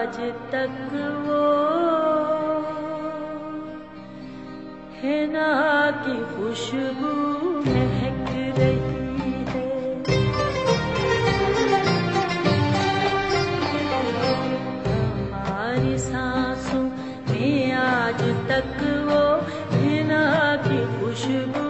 आज तक वो हिना की खुशबू महक रही है। हमारी सांसों में आज तक वो हिना की खुशबू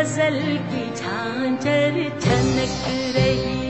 गजल की झांझर छनक रही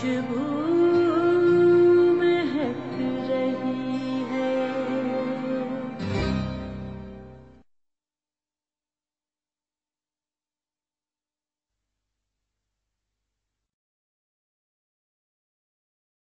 खुशबू